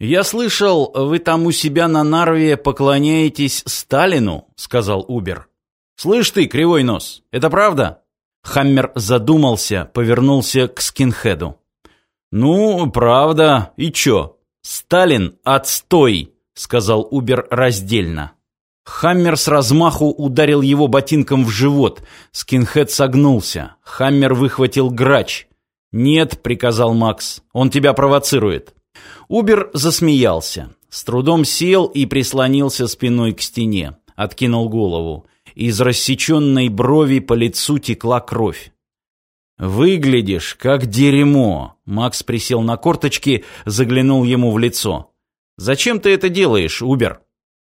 «Я слышал, вы там у себя на Нарве поклоняетесь Сталину», — сказал Убер. «Слышь ты, кривой нос, это правда?» Хаммер задумался, повернулся к скинхеду. «Ну, правда. И чё? Сталин — отстой!» — сказал Убер раздельно. Хаммер с размаху ударил его ботинком в живот. Скинхед согнулся. Хаммер выхватил грач. «Нет», — приказал Макс, — «он тебя провоцирует». Убер засмеялся. С трудом сел и прислонился спиной к стене. Откинул голову. Из рассеченной брови по лицу текла кровь. «Выглядишь как дерьмо!» Макс присел на корточки, заглянул ему в лицо. «Зачем ты это делаешь, Убер?»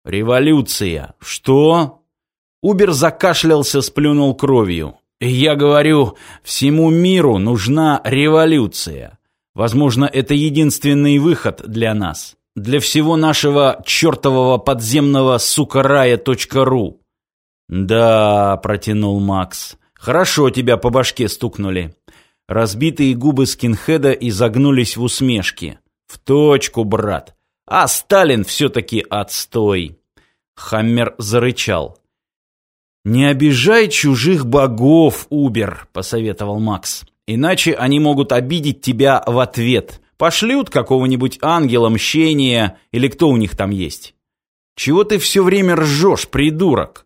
«Революция!» «Что?» Убер закашлялся, сплюнул кровью. «Я говорю, всему миру нужна революция. Возможно, это единственный выход для нас. Для всего нашего чертового подземного сукарая.ру. «Да», — протянул Макс, — «хорошо тебя по башке стукнули». Разбитые губы скинхеда изогнулись в усмешке. «В точку, брат. А Сталин все-таки отстой». Хаммер зарычал. «Не обижай чужих богов, Убер», — посоветовал Макс. «Иначе они могут обидеть тебя в ответ. Пошлют какого-нибудь ангела мщения или кто у них там есть. Чего ты все время ржешь, придурок?»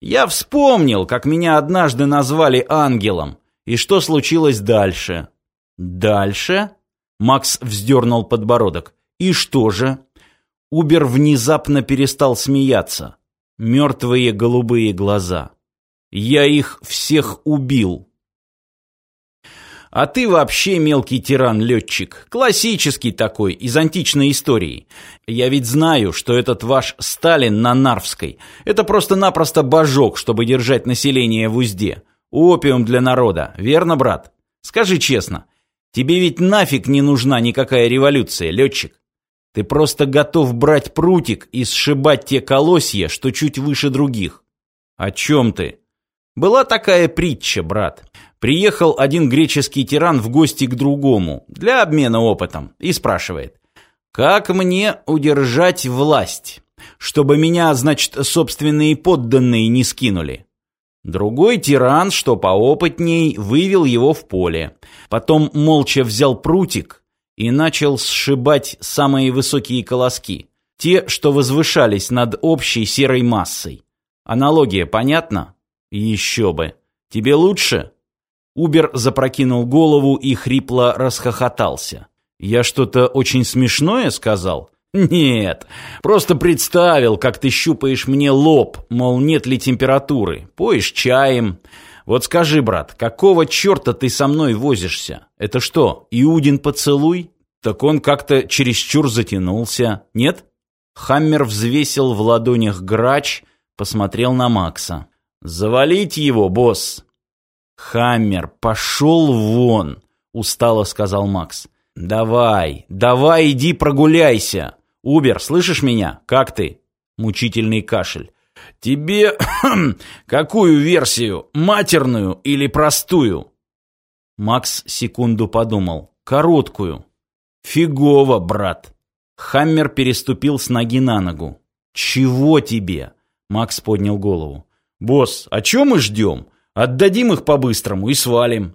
Я вспомнил, как меня однажды назвали ангелом. И что случилось дальше? Дальше? Макс вздернул подбородок. И что же? Убер внезапно перестал смеяться. Мертвые голубые глаза. Я их всех убил. А ты вообще мелкий тиран-летчик. Классический такой, из античной истории. Я ведь знаю, что этот ваш Сталин на Нарвской – это просто-напросто божок, чтобы держать население в узде. Опиум для народа, верно, брат? Скажи честно, тебе ведь нафиг не нужна никакая революция, летчик. Ты просто готов брать прутик и сшибать те колосья, что чуть выше других. О чем ты? Была такая притча, брат. Приехал один греческий тиран в гости к другому, для обмена опытом, и спрашивает, «Как мне удержать власть, чтобы меня, значит, собственные подданные не скинули?» Другой тиран, что поопытней, вывел его в поле. Потом молча взял прутик и начал сшибать самые высокие колоски, те, что возвышались над общей серой массой. Аналогия понятна? Еще бы. Тебе лучше? Убер запрокинул голову и хрипло расхохотался. «Я что-то очень смешное сказал?» «Нет, просто представил, как ты щупаешь мне лоб, мол, нет ли температуры, поешь чаем. Вот скажи, брат, какого черта ты со мной возишься? Это что, Иудин поцелуй? Так он как-то чересчур затянулся, нет?» Хаммер взвесил в ладонях грач, посмотрел на Макса. «Завалить его, босс!» «Хаммер, пошел вон!» — устало сказал Макс. «Давай, давай иди прогуляйся! Убер, слышишь меня? Как ты?» Мучительный кашель. «Тебе какую версию? Матерную или простую?» Макс секунду подумал. «Короткую». «Фигово, брат». Хаммер переступил с ноги на ногу. «Чего тебе?» Макс поднял голову. «Босс, о чем мы ждем? Отдадим их по-быстрому и свалим».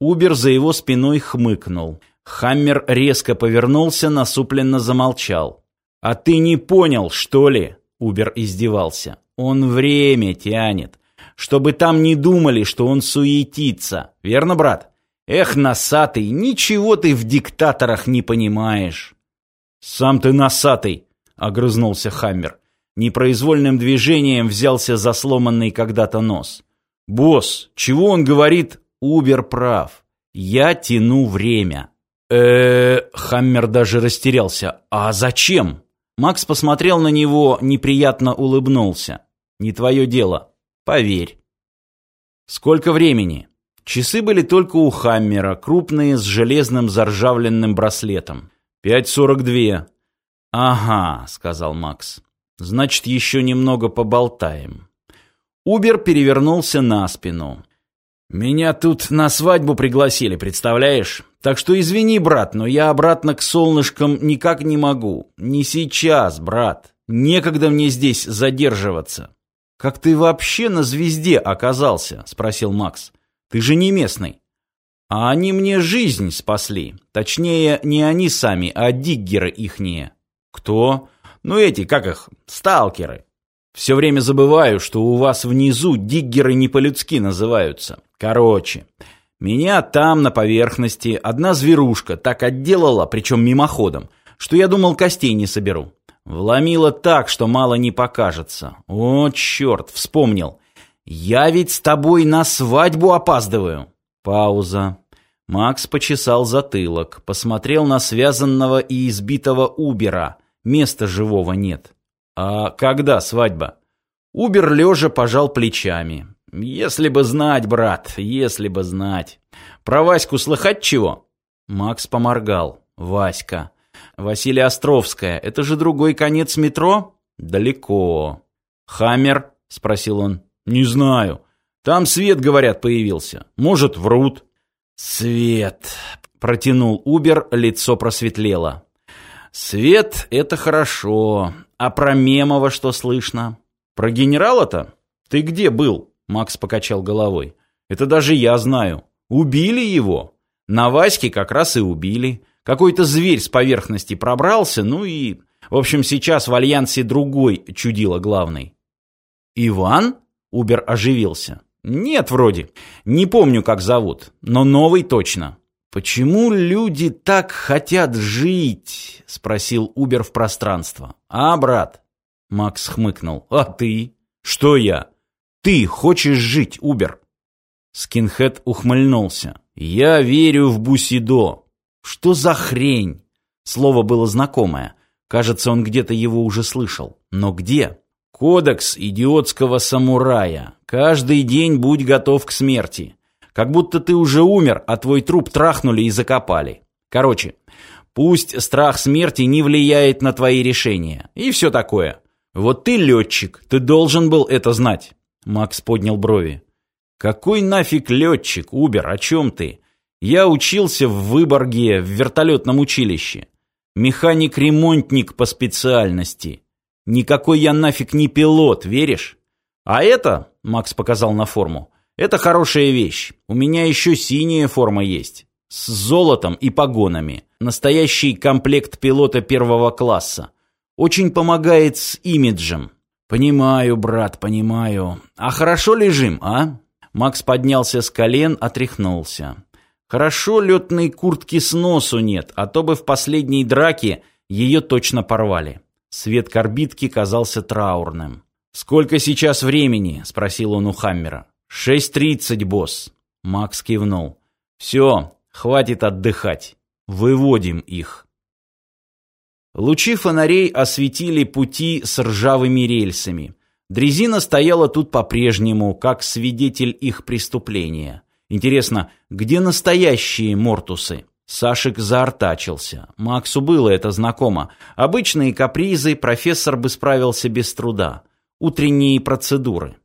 Убер за его спиной хмыкнул. Хаммер резко повернулся, насупленно замолчал. «А ты не понял, что ли?» Убер издевался. «Он время тянет. Чтобы там не думали, что он суетится. Верно, брат? Эх, носатый, ничего ты в диктаторах не понимаешь». «Сам ты носатый», — огрызнулся Хаммер. Непроизвольным движением взялся за сломанный когда-то нос. «Босс, чего он говорит? Убер прав. Я тяну время». э Хаммер даже растерялся. «А зачем?» Макс посмотрел на него, неприятно улыбнулся. «Не твое дело. Поверь». «Сколько времени?» Часы были только у Хаммера, крупные, с железным заржавленным браслетом. «Пять сорок две». «Ага», — сказал Макс. «Значит, еще немного поболтаем». Убер перевернулся на спину. «Меня тут на свадьбу пригласили, представляешь? Так что извини, брат, но я обратно к солнышкам никак не могу. Не сейчас, брат. Некогда мне здесь задерживаться». «Как ты вообще на звезде оказался?» — спросил Макс. «Ты же не местный». «А они мне жизнь спасли. Точнее, не они сами, а диггеры ихние». «Кто?» «Ну эти, как их, сталкеры». «Все время забываю, что у вас внизу диггеры не по-людски называются. Короче, меня там, на поверхности, одна зверушка так отделала, причем мимоходом, что я думал, костей не соберу. Вломила так, что мало не покажется. О, черт, вспомнил. Я ведь с тобой на свадьбу опаздываю. Пауза. Макс почесал затылок, посмотрел на связанного и избитого Убера. Места живого нет. А когда свадьба? Убер лежа пожал плечами. Если бы знать, брат, если бы знать. Про Ваську слыхать чего? Макс поморгал. Васька. Василия Островская. Это же другой конец метро? Далеко. Хаммер? Спросил он. Не знаю. Там свет, говорят, появился. Может, врут. Свет. Протянул Убер, лицо просветлело. Свет — это хорошо. А про Мемова что слышно? Про генерала-то? Ты где был? Макс покачал головой. Это даже я знаю. Убили его. На Ваське как раз и убили. Какой-то зверь с поверхности пробрался, ну и... В общем, сейчас в Альянсе другой чудило главный. «Иван?» — Убер оживился. «Нет, вроде. Не помню, как зовут, но новый точно». «Почему люди так хотят жить?» — спросил Убер в пространство. «А, брат?» — Макс хмыкнул. «А ты?» «Что я?» Ты хочешь жить, Убер?» Скинхед ухмыльнулся. «Я верю в Бусидо». «Что за хрень?» Слово было знакомое. Кажется, он где-то его уже слышал. Но где? «Кодекс идиотского самурая. Каждый день будь готов к смерти. Как будто ты уже умер, а твой труп трахнули и закопали. Короче, пусть страх смерти не влияет на твои решения. И все такое. Вот ты летчик, ты должен был это знать. Макс поднял брови. «Какой нафиг летчик, Убер, о чем ты? Я учился в Выборге в вертолетном училище. Механик-ремонтник по специальности. Никакой я нафиг не пилот, веришь? А это, Макс показал на форму, это хорошая вещь. У меня еще синяя форма есть. С золотом и погонами. Настоящий комплект пилота первого класса. Очень помогает с имиджем. «Понимаю, брат, понимаю. А хорошо лежим, а?» Макс поднялся с колен, отряхнулся. «Хорошо летной куртки с носу нет, а то бы в последней драке ее точно порвали». Свет корбитки казался траурным. «Сколько сейчас времени?» — спросил он у Хаммера. «Шесть тридцать, босс». Макс кивнул. «Все, хватит отдыхать. Выводим их». Лучи фонарей осветили пути с ржавыми рельсами. Дрезина стояла тут по-прежнему, как свидетель их преступления. Интересно, где настоящие мортусы? Сашик заортачился. Максу было это знакомо. Обычные капризы профессор бы справился без труда. Утренние процедуры.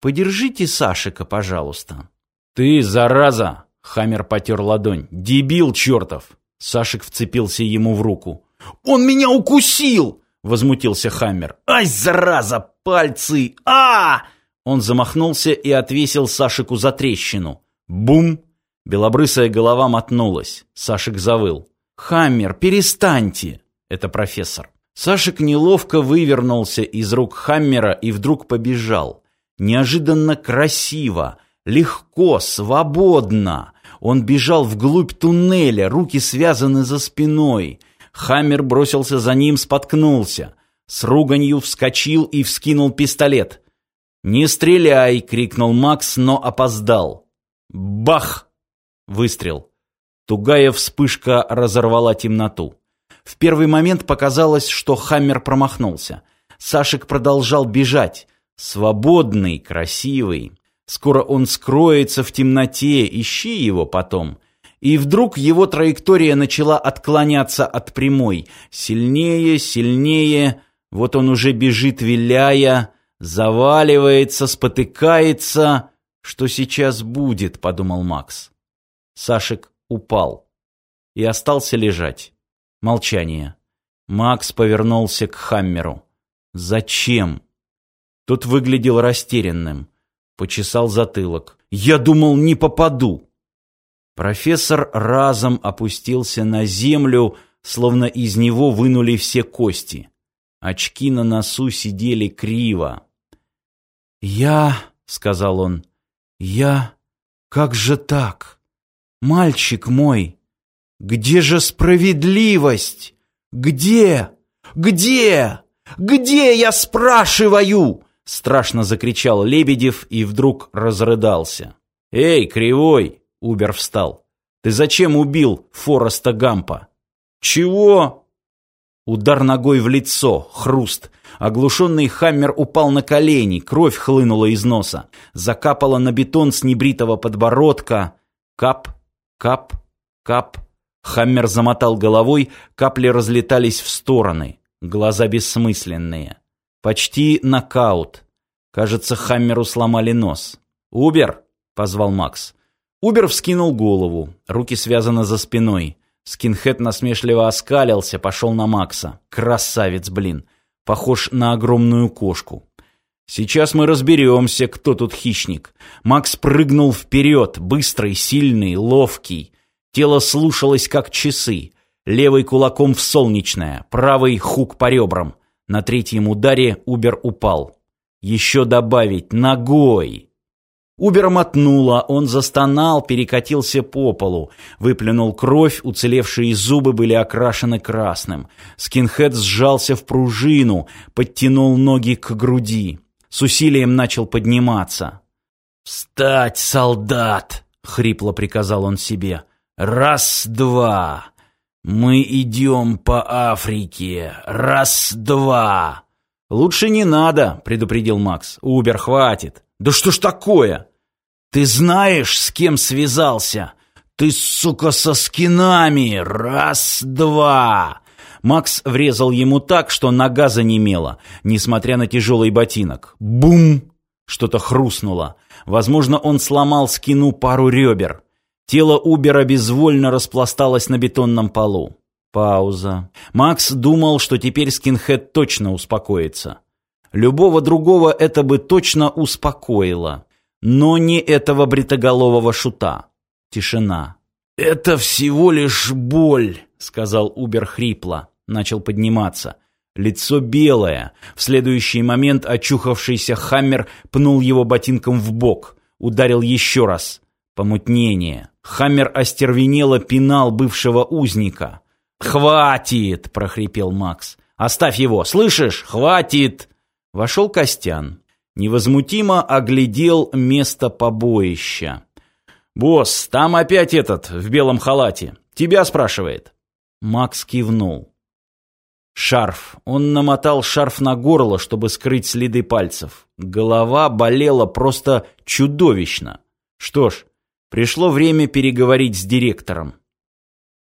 «Подержите Сашика, пожалуйста». «Ты, зараза!» — Хаммер потер ладонь. «Дебил чертов!» Сашик вцепился ему в руку. «Он меня укусил!» — возмутился Хаммер. «Ай, зараза, пальцы! а Он замахнулся и отвесил Сашику за трещину. Бум! Белобрысая голова мотнулась. Сашик завыл. «Хаммер, перестаньте!» — это профессор. Сашик неловко вывернулся из рук Хаммера и вдруг побежал. Неожиданно красиво, легко, свободно. Он бежал вглубь туннеля, руки связаны за спиной. Хаммер бросился за ним, споткнулся. С руганью вскочил и вскинул пистолет. «Не стреляй!» — крикнул Макс, но опоздал. Бах! Выстрел. Тугая вспышка разорвала темноту. В первый момент показалось, что Хаммер промахнулся. Сашик продолжал бежать. Свободный, красивый. Скоро он скроется в темноте, ищи его потом. И вдруг его траектория начала отклоняться от прямой. Сильнее, сильнее. Вот он уже бежит, виляя, заваливается, спотыкается. Что сейчас будет, подумал Макс. Сашек упал и остался лежать. Молчание. Макс повернулся к Хаммеру. Зачем? Тот выглядел растерянным. Почесал затылок. Я думал, не попаду. Профессор разом опустился на землю, словно из него вынули все кости. Очки на носу сидели криво. «Я...» — сказал он. «Я... Как же так? Мальчик мой, где же справедливость? Где? Где? Где, я спрашиваю?» Страшно закричал Лебедев и вдруг разрыдался. «Эй, кривой!» — Убер встал. «Ты зачем убил Фореста Гампа?» «Чего?» Удар ногой в лицо, хруст. Оглушенный Хаммер упал на колени, кровь хлынула из носа. Закапала на бетон с небритого подбородка. Кап, кап, кап. Хаммер замотал головой, капли разлетались в стороны. Глаза бессмысленные. Почти нокаут. Кажется, Хаммеру сломали нос. «Убер!» — позвал Макс. Убер вскинул голову, руки связаны за спиной. Скинхед насмешливо оскалился, пошел на Макса. Красавец, блин. Похож на огромную кошку. Сейчас мы разберемся, кто тут хищник. Макс прыгнул вперед, быстрый, сильный, ловкий. Тело слушалось, как часы. Левый кулаком в солнечное, правый хук по ребрам. На третьем ударе Убер упал. Еще добавить ногой. Убера мотнуло, он застонал, перекатился по полу. Выплюнул кровь, уцелевшие зубы были окрашены красным. Скинхед сжался в пружину, подтянул ноги к груди. С усилием начал подниматься. «Встать, солдат!» — хрипло приказал он себе. «Раз-два! Мы идем по Африке! Раз-два!» «Лучше не надо», — предупредил Макс. «Убер, хватит». «Да что ж такое?» Ты знаешь, с кем связался? Ты, сука, со скинами! Раз-два!» Макс врезал ему так, что нога занемела, несмотря на тяжелый ботинок. Бум! Что-то хрустнуло. Возможно, он сломал скину пару ребер. Тело Убера безвольно распласталось на бетонном полу. Пауза. Макс думал, что теперь скинхед точно успокоится. Любого другого это бы точно успокоило. Но не этого бритоголового шута. Тишина. «Это всего лишь боль», — сказал Убер хрипло. Начал подниматься. Лицо белое. В следующий момент очухавшийся Хаммер пнул его ботинком в бок. Ударил еще раз. Помутнение. Хаммер остервенело пинал бывшего узника. «Хватит!» — прохрипел Макс. «Оставь его! Слышишь? Хватит!» Вошел Костян невозмутимо оглядел место побоища. «Босс, там опять этот, в белом халате. Тебя спрашивает». Макс кивнул. Шарф. Он намотал шарф на горло, чтобы скрыть следы пальцев. Голова болела просто чудовищно. Что ж, пришло время переговорить с директором.